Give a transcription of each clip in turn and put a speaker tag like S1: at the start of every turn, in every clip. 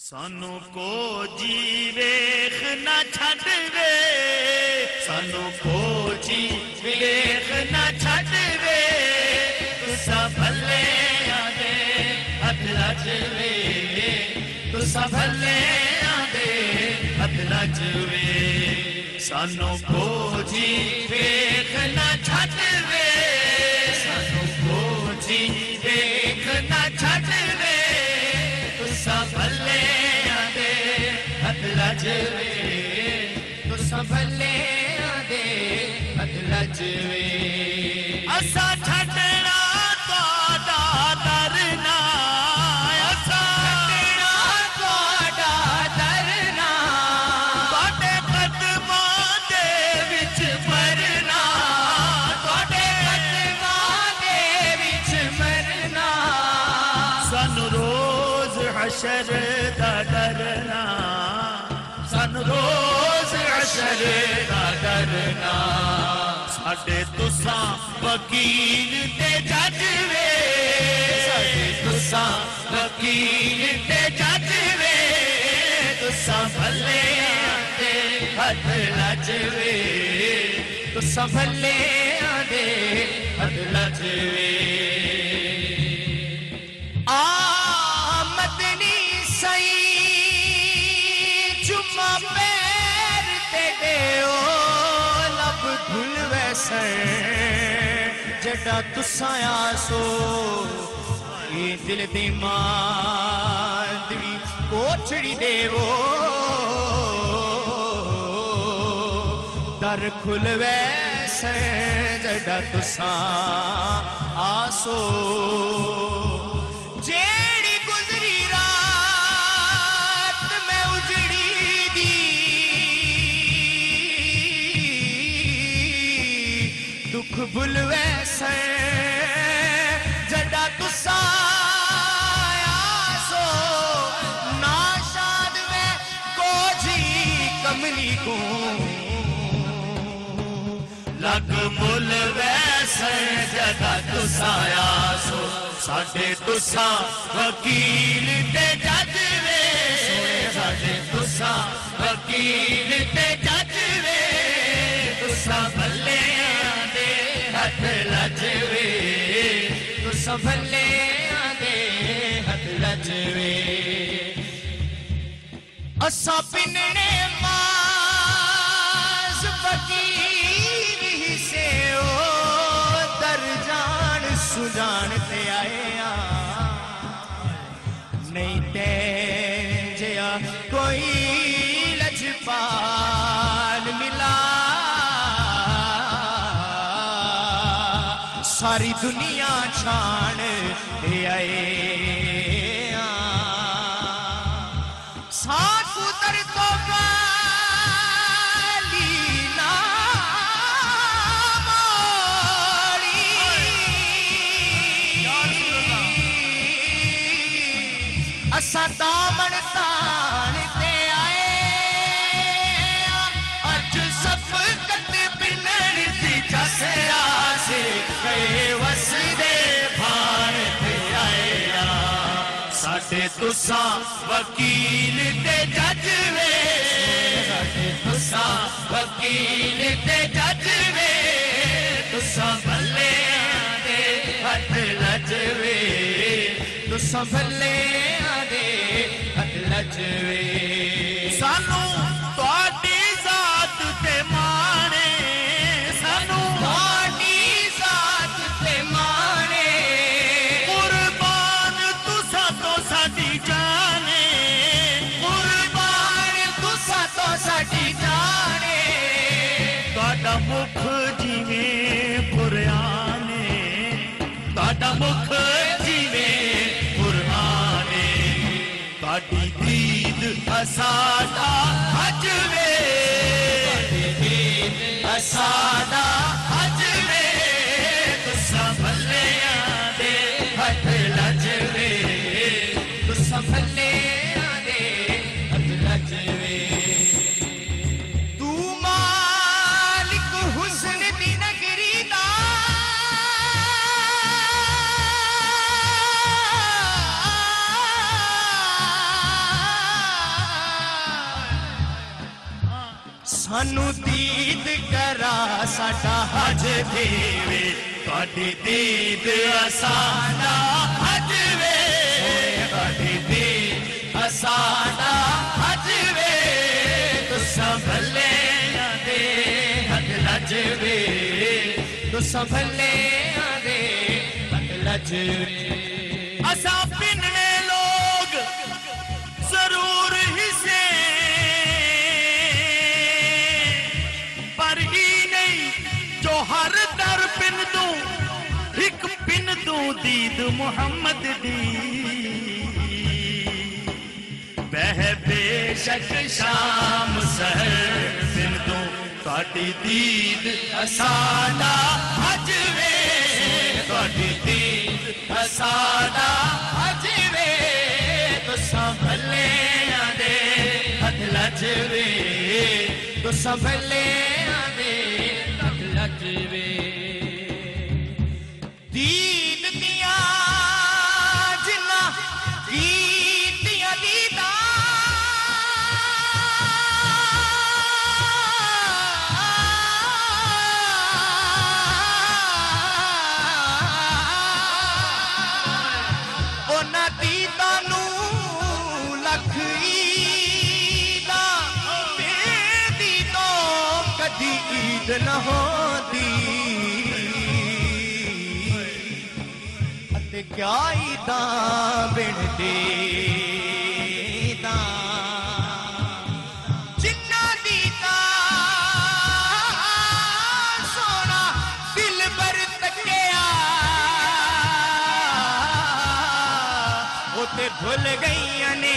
S1: سانو کو جی ویخ نہ چھڈ وے سانو کو جی ویخ نہ چھڈ وے، تسا بھلے آدے ہتھ لج وے۔ تسا بھلے آدے ہتھ لج وے۔ سانو کو جی ہتھ لج وے تسا بھلے آدے ہتھ لج وے اسا چھڈنا تہاڈا درنا اسا چھڈنا تہاڈا درنا تواڈے قدماں دے وچ مرنا تواڈے قدماں دے وچ مرنا روز حشر دا ڈرنا ساڈے تساں وکیل تے جج وے۔ ساڈے تساں وکیل تے جج وے۔ تساں بھلے آندے ہتھ لج وے۔ تساں بھلے آندے ہتھ لج وے۔ جڈا تساں آسو یہ دل دی ماندوی کوٹھڑی دیو در کھل ویسے جڈا تساں دکھ بھل ویسے جڈا تسا آسو ناشاد میں کو جی کملی کو لگ مل ویسے جگہ تسا آسو ساڈے تسا وکیل تے جج وے۔ ساڈے تسا وکیل تے جج وے۔ تسا بھلے تسا بھلے آدے ہتھ لج وے ساری دنیا چھان دے آئے۔ ساتھ اتر تو ساڈے تساں وکیل تے جج وے ساڈے تساں وکیل تے جج وے تساں بھلے آدے ہتھ لج وے تساں بھلے آدے ہتھ لج تہاڈا مکھ جیویں قرآن تہاڈا مکھ جیویں قرآن تہاڈی دید اساڈا حج وے تہاڈی دید اساڈا حج وے تسا بھلے آدے ہتھ لج وے تسا بھلے ਸਾਨੂੰ ਦੀਦ ਕਰਾ ਸਾਡਾ ਹਜ ਦੇਵੇ। ਤੁਹਾਡੀ ਦੀਦ ਅਸਾਨਾ ਹਜ ਵੇ। ਤੁਹਾਡੀ ਦੀਦ ਅਸਾਨਾ ਹਜ ਵੇ। ਤੁਸਾਂ ਭੱਲੇ ਦੇ ਹੱਥ ਲੱਜ ਵੇ ਤੁਸਾਂ ਭੱਲੇ ਦੇ ਹੱਥ ਲੱਜ ਵੇ ਅਸਾਂ تو دید محمد دی۔ بہ بے شک شام سہر زندوں تواڈی دید اسادا حج وے۔ تواڈی دید اسادا حج وے۔ تو بھلے آندے ہتھ لچ وے۔ تساں بھلے آندے ہتھ لچ وے۔ عید نہ ہوتی۔ تے کیا عیداں بنتے۔ بھول گئی نے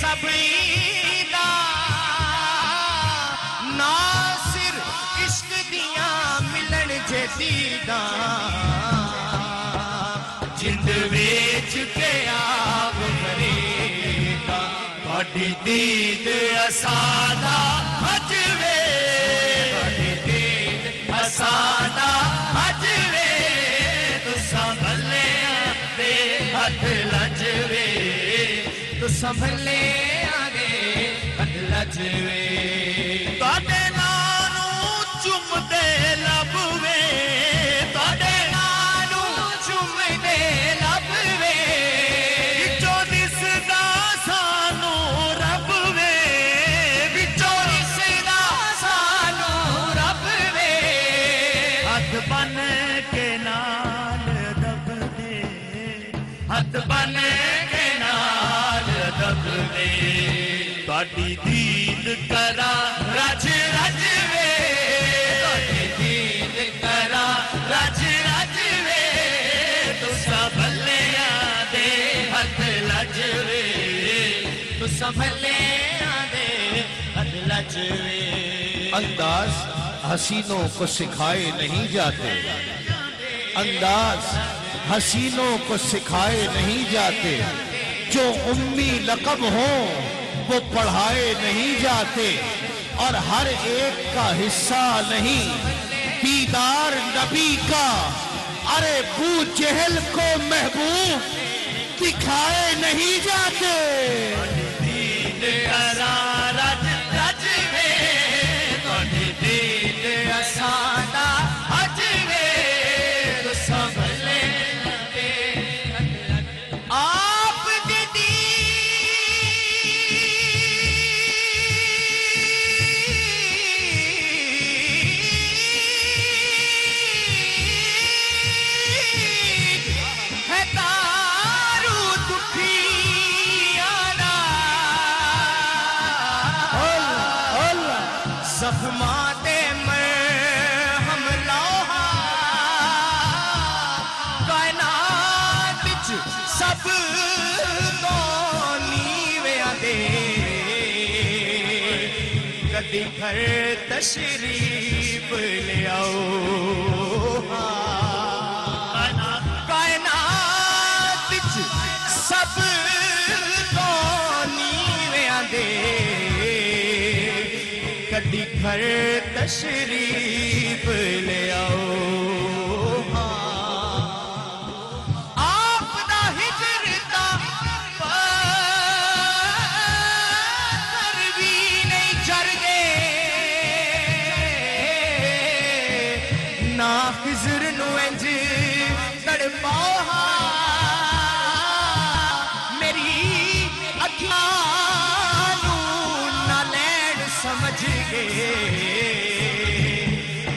S1: سبھی سیدا جند ویچ کے آپ گا بڑی دید اسادہ حج وے۔ بڑی دید اسادہ حج وے۔ تسا بھلے آتے ہتھ لج وے۔ تسا بھلے آگے ہتھ لج وے۔ ہاتھ بنے کے نال دب دے تاڈی دید کرا رج رج رج دے لج دے لج وے انداز حسینوں کو سکھائے نہیں جاتے انداز حسینوں کو سکھائے نہیں جاتے۔ جو امی لقب ہوں، وہ پڑھائے نہیں جاتے۔ اور ہر ایک کا حصہ نہیں۔ بیدار نبی کا۔ ارے بو جہل کو محبوب دکھائے نہیں جاتے۔ پاني وياد ڪڏهن گهر تسري پليئو پائنا سڀ پاني ويا دي ڪڏيک تشري پليئو ਨਾ ਖਿਜ਼ਰ ਨੂੰ ਇੰਜ ਤੜਪਾਹਾ ਮੇਰੀ ਅੱਖਾਂ ਨੂੰ ਨਾ ਲੈਣ ਸਮਝ ਗਏ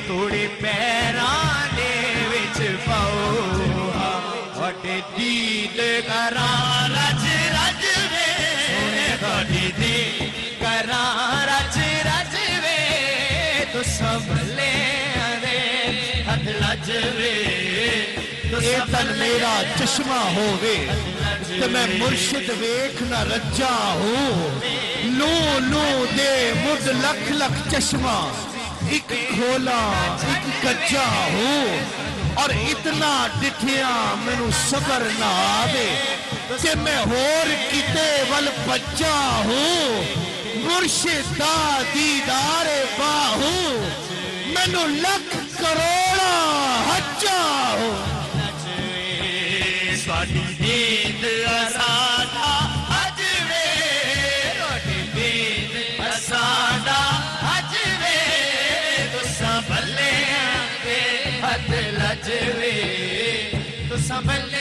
S1: ਤੋੜੇ ਪੈਰਾਂ ਦੇ ਵਿੱਚ ਪਾਓ। ਤੁਹਾਡੇ ਦੀਦ ਕਰਾਂ।
S2: ایتن میرا چشمہ ہووے تو میں مرشد ویکھ نہ رجا ہو لو لو دے مد لک لک چشمہ، ایک کھولا، ایک کچا ہو اور اتنا ڈٹھیاں میں نو سبر
S1: نہ آوے کہ میں ہور کتے ول بچا ہو مرشدہ دا دیدار باہو نو لکھ کرو papel de